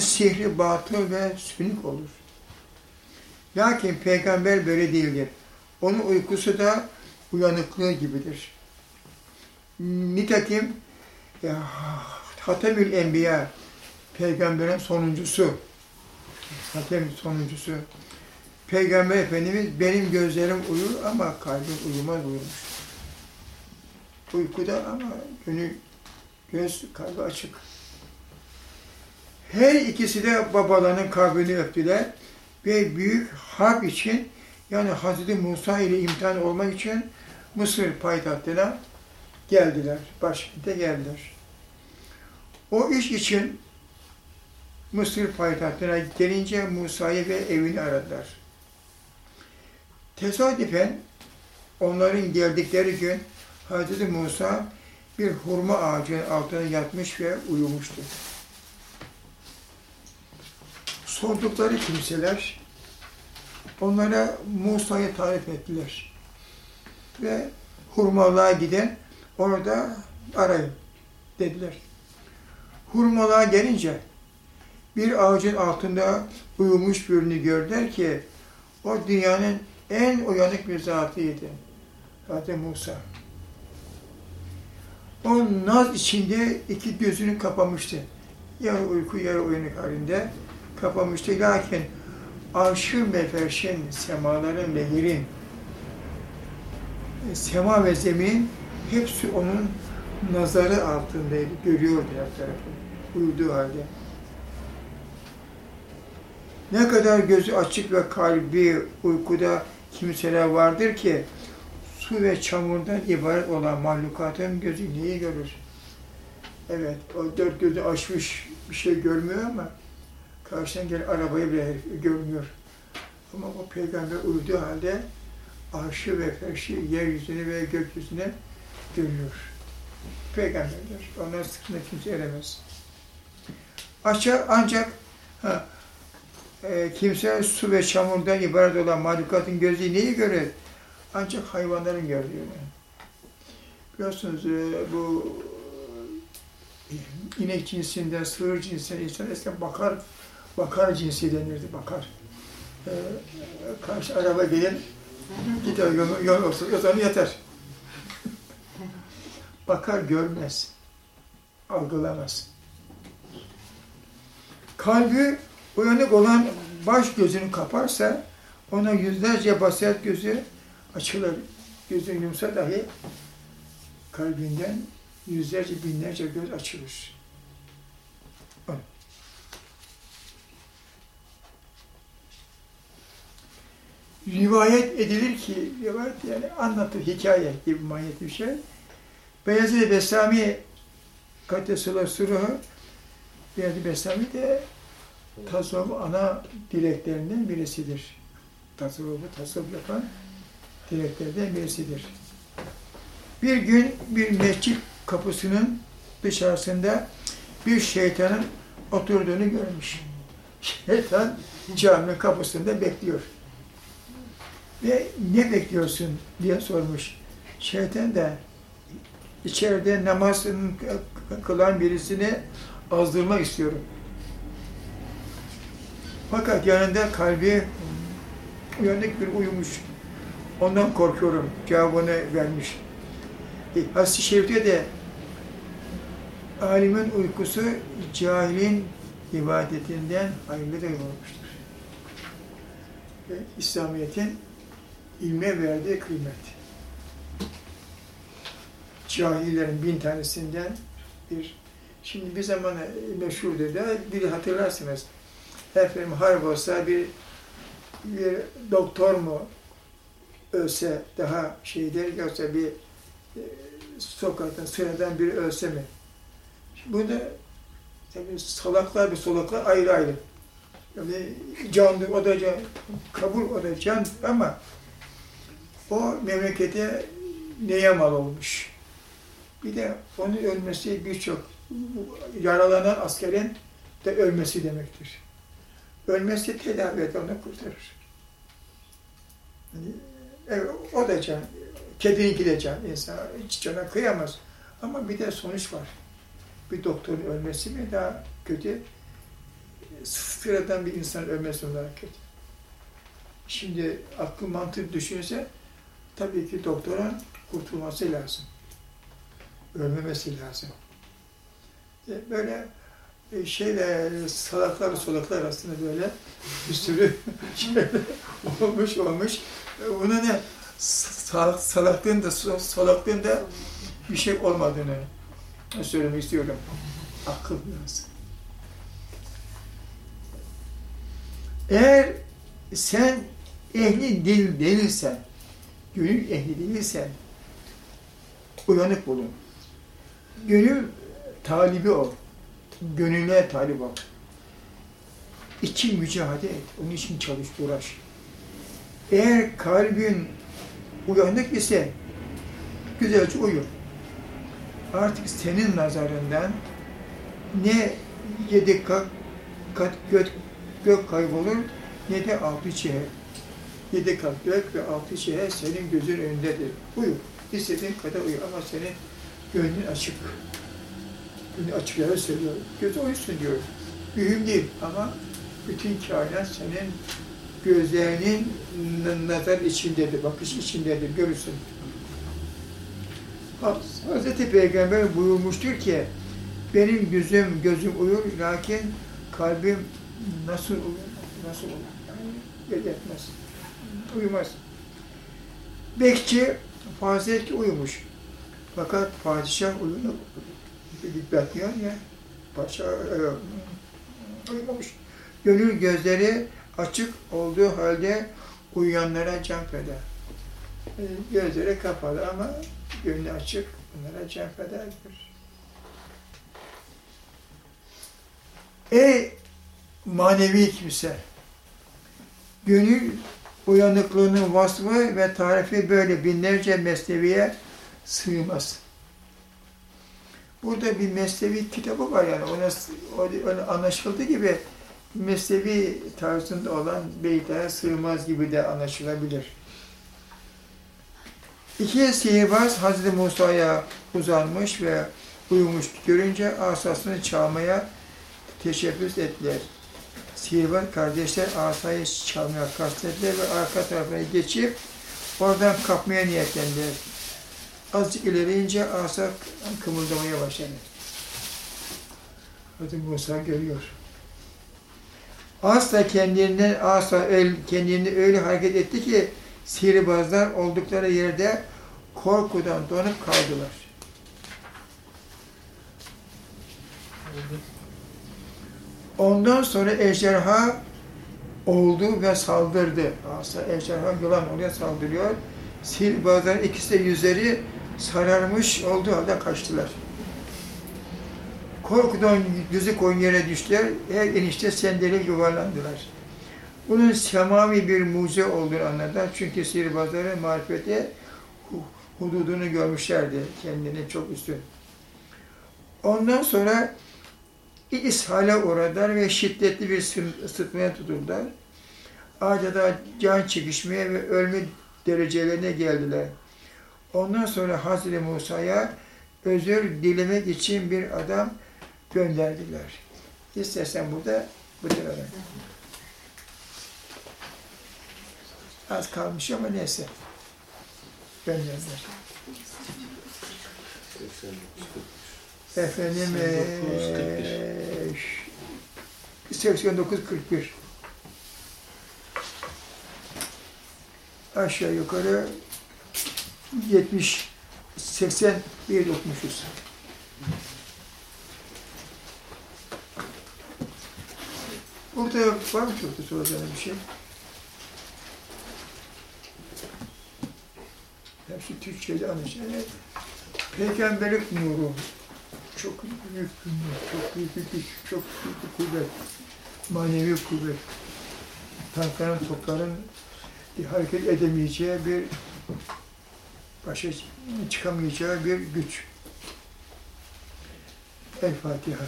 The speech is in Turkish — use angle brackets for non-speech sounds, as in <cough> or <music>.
Sihri batıl ve sünük olur. Lakin peygamber böyle değildir. Onun uykusu da uyanıklığı gibidir. Nitekim e, Hatemül Enbiya, peygamberin sonuncusu, Hatem sonuncusu, Peygamber Efendimiz benim gözlerim uyur ama kalbim uyumaz buyurmuş. Uykuda ama gönül, göz, kalbi açık. Her ikisi de babalarının kalbini öptüler ve büyük harp için yani Hazreti Musa ile imtihan olmak için Mısır payitahtına geldiler. Başkente geldiler. O iş için Mısır payitahtına gelince Musa'yı ve evini aradılar. Tesadüfen onların geldikleri gün Hazreti Musa bir hurma ağacının altına yatmış ve uyumuştu. Sordukları kimseler onlara Musa'yı tarif ettiler. Ve hurmalığa giden orada arayın dediler. Hurmalığa gelince bir ağacın altında uyumuş birini gördüler ki o dünyanın en uyanık bir zatıydı. Hazreti Musa. O naz içinde iki gözünü kapamıştı. Yarı uyku, yarı uyanık halinde kapamıştı. Lakin arşı meferşin, semaların ve yerin, sema ve zemin hepsi onun nazarı altındaydı. Görüyordu her tarafı. Uyuduğu halde. Ne kadar gözü açık ve kalbi uykuda kimseler vardır ki su ve çamurdan ibaret olan mahlukatın gözü neyi görür? Evet, o dört gözü açmış bir şey görmüyor ama karşıdan gelen arabayı bile görmüyor. Ama o peygamber uyuduğu halde arşı ve ferşi, yeryüzünü ve gökyüzünü görüyor. Peygamberler. Onlar sıkıntı kimse eremez. Ancak, ancak ha, e, kimse su ve çamurdan ibaret olan mahlukatın gözü neyi görür? Ancak hayvanların gördüğünü. Biliyorsunuz e, bu e, inek cinsinden, sığır cinsinden insan eskiden bakar, bakar cinsi denirdi, bakar. E, karşı araba gelir, gider yol, yol olsun, yolunu yeter. <laughs> bakar görmez, algılamaz. Kalbi uyanık olan baş gözünü kaparsa ona yüzlerce basiret gözü açılır. Gözün yumsa dahi kalbinden yüzlerce binlerce göz açılır. Rivayet edilir ki, rivayet yani anlatır, hikaye gibi manyet bir şey. Beyazıt-ı Bestami Katesula Suruhu Bestami de tasavvuf ana direklerinden birisidir. Tasavvufu tasavvuf yapan direklerden birisidir. Bir gün bir mescit kapısının dışarısında bir şeytanın oturduğunu görmüş. Şeytan caminin kapısında bekliyor. Ve ne bekliyorsun diye sormuş. Şeytan da içeride namazını kılan birisini azdırmak istiyorum. Fakat yanında kalbi uyanık bir uyumuş. Ondan korkuyorum cevabını vermiş. E, Hassi Şevk'te de alimin uykusu cahilin ibadetinden hayırlıdır olmuştur. Ve İslamiyet'in ilme verdiği kıymet. Cahillerin bin tanesinden bir. Şimdi bir zaman meşhurdur da biri hatırlarsınız. Efendim harp olsa bir, bir doktor mu ölse daha şey der yoksa bir e, sokaktan, sıradan biri ölse mi? Şimdi burada tabii salaklar bir solaklar ayrı ayrı. Yani canlı, o da can, kabul, o da can ama o memlekete neye mal olmuş? Bir de onun ölmesi birçok yaralanan askerin de ölmesi demektir. Ölmesi tedavi et, onu kurtarır. Yani, evet, o da can, kedininki de can, insan hiç cana kıyamaz. Ama bir de sonuç var. Bir doktorun ölmesi mi daha kötü? sıradan bir insan ölmesi merak et. Şimdi aklı mantık düşünse tabii ki doktora kurtulması lazım. Ölmemesi lazım. E, Böyle e, şeyle salaklar solaklar aslında böyle bir sürü <laughs> şey olmuş olmuş. E, Ona ne salak, salaklığın da salaklığın da bir şey olmadığını söylemek istiyorum. Akıl biraz. Eğer sen ehli değil, değilsen, gönül ehli değilsen, uyanık bulun. Gönül talibi ol. Gönüle talip ol. İçin mücadele et. Onun için çalış, uğraş. Eğer kalbin uyanık ise güzelce uyu. Artık senin nazarından ne yedi kat, kat gök, gök kaybolur ne de altı şehir. Yedi kat gök ve altı şehir senin gözün önündedir. Uyu. İstediğin kadar uyu ama senin gönlün açık. Gönlün açık yere söylüyor. Gözü uyusun diyor. Mühim değil ama bütün kainat senin gözlerinin nazar içindedir, bakış içindedir, görürsün. Hz. Peygamber buyurmuştur ki, benim gözüm, gözüm uyur, lakin kalbim nasıl uyur, nasıl uyur? Yani etmez, uyumaz. Bekçi faziletli uyumuş. Fakat padişah uyuyor, bekliyor ya, padişah e, uyumamış. Gönül gözleri açık olduğu halde uyuyanlara can feda. E, Gözleri kapalı ama gönlü açık, bunlara can feda edilir. Ey manevi kimse! Gönül uyanıklığının vasfı ve tarifi böyle binlerce mesneviye sığmaz. Burada bir mesnevi kitabı var yani ona, ona anlaşıldığı gibi mesnevi tarzında olan beytlere sığmaz gibi de anlaşılabilir. İki sihirbaz Hazreti Musa'ya uzanmış ve uyumuş görünce asasını çalmaya teşebbüs ettiler. Sihirbaz kardeşler asayı çalmaya kastettiler ve arka tarafına geçip oradan kapmaya niyetlendiler. Azıcık ilerleyince asa kımıldamaya başladı. Hazreti Musa görüyor. Asla kendinden asla öyle, kendini öyle hareket etti ki sihirbazlar oldukları yerde korkudan donup kaldılar. Ondan sonra ejderha oldu ve saldırdı. Asa ejderha yılan oluyor saldırıyor. Sihirbazların ikisi de yüzleri sararmış olduğu halde kaçtılar. Korkudan yüzü koyun yere düştüler. Her enişte sendeli yuvarlandılar. Bunun semavi bir mucize olduğunu anladılar. Çünkü sihirbazların marifeti hududunu görmüşlerdi. Kendini çok üstün. Ondan sonra ishale uğradılar ve şiddetli bir ısıtmaya tutuldular. Adeta can çekişmeye ve ölme derecelerine geldiler. Ondan sonra Hazreti Musa'ya özür dilemek için bir adam gönderdiler. İstersen burada bitirelim. Az kalmış ama neyse. Gönderdiler. Efendim 89-41 aşağı yukarı 70 81 okumuşuz. Burada var mı çok da soracağım bir şey? Hepsi Türkçe'de anlaşılıyor. Peygamberlik nuru. Çok büyük nur, çok büyük bir güç, çok büyük bir kuvvet. Manevi kuvvet. Tankların, topların hareket edemeyeceği bir başa çıkamayacağı bir güç. El Fatiha.